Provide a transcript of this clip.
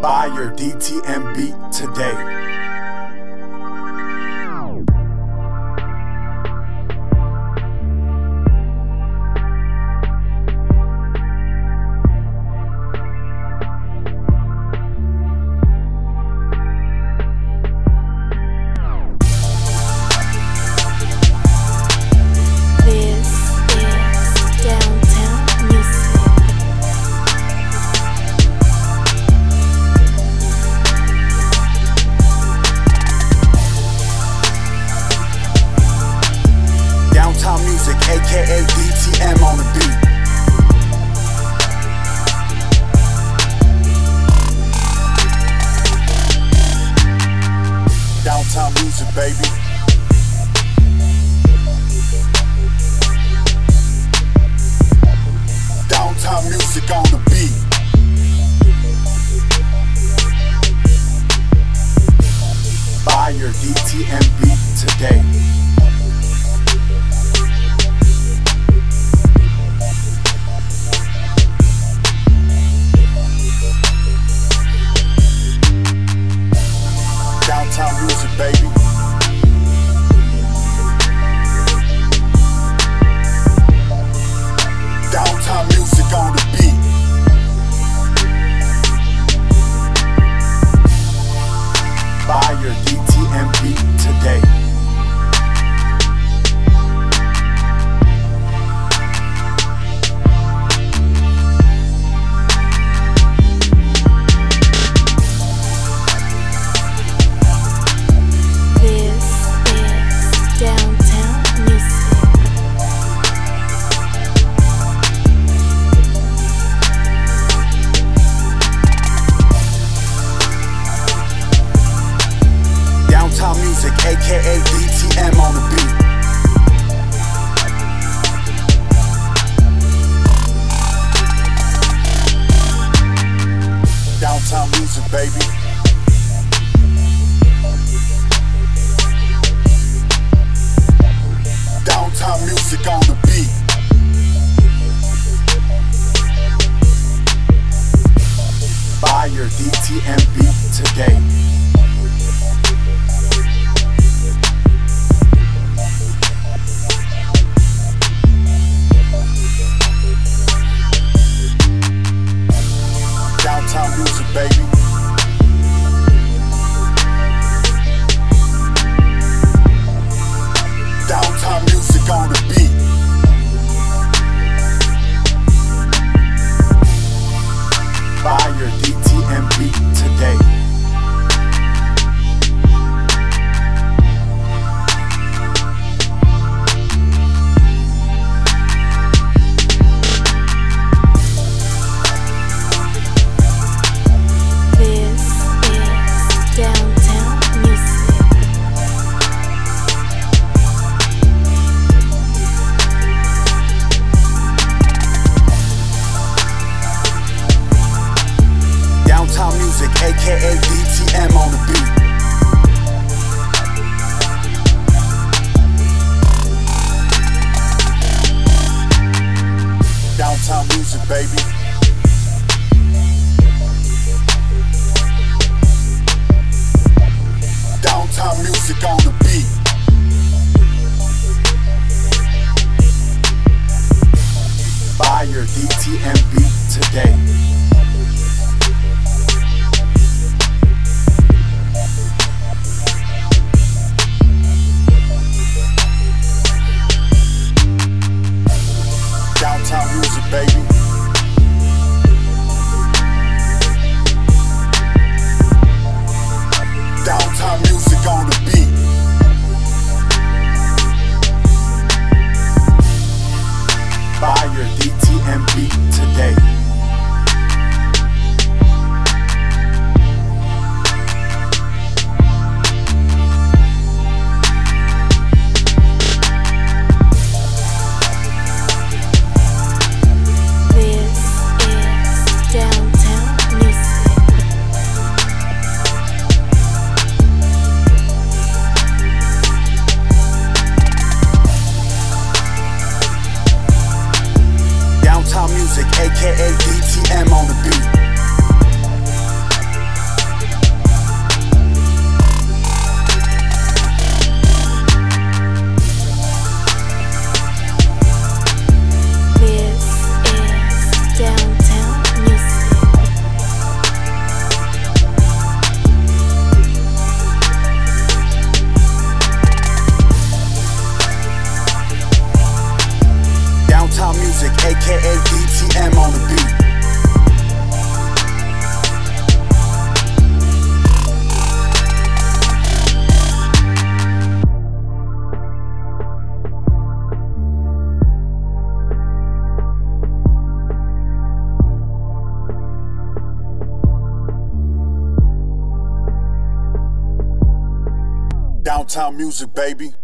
Buy your DTM beat today. Music, baby. Downtown music on the beat. Buy your DTM beat today. Downtown music, baby. Downtown music, aka DTM on the beat. Downtown music, baby. Downtown music on the beat. Buy your DTM beat today. Baby. Music, baby. Downtown music on the beat. Buy your DTM beat today. Downtown music, baby. music, aka DTM on the beat. Downtown music, baby.